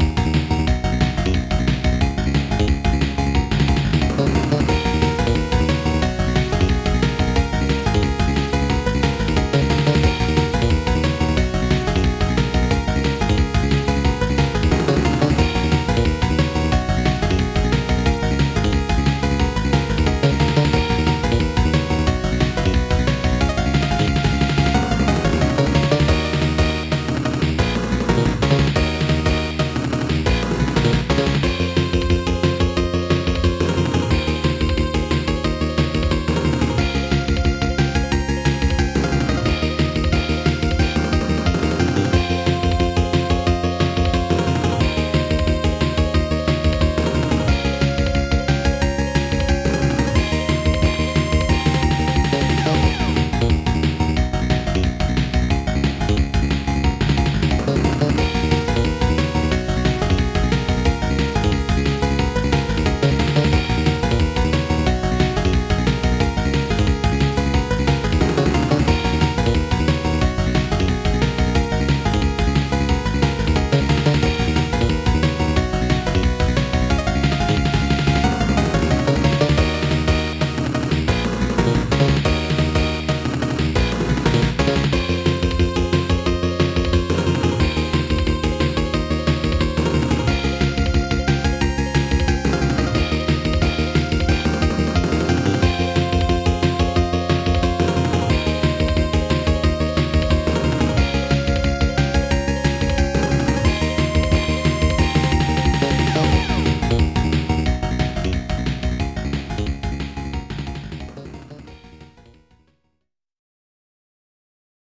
Bye.